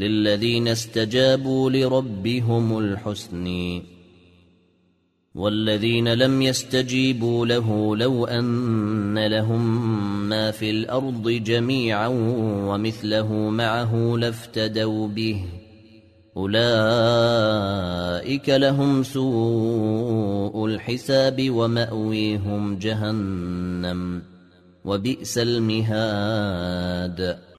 للذين استجابوا لربهم الحسن والذين لم يستجيبوا له لو أن لهم ما في الأرض جميعا ومثله معه لافتدوا به أولئك لهم سوء الحساب ومأويهم جهنم وبئس المهاد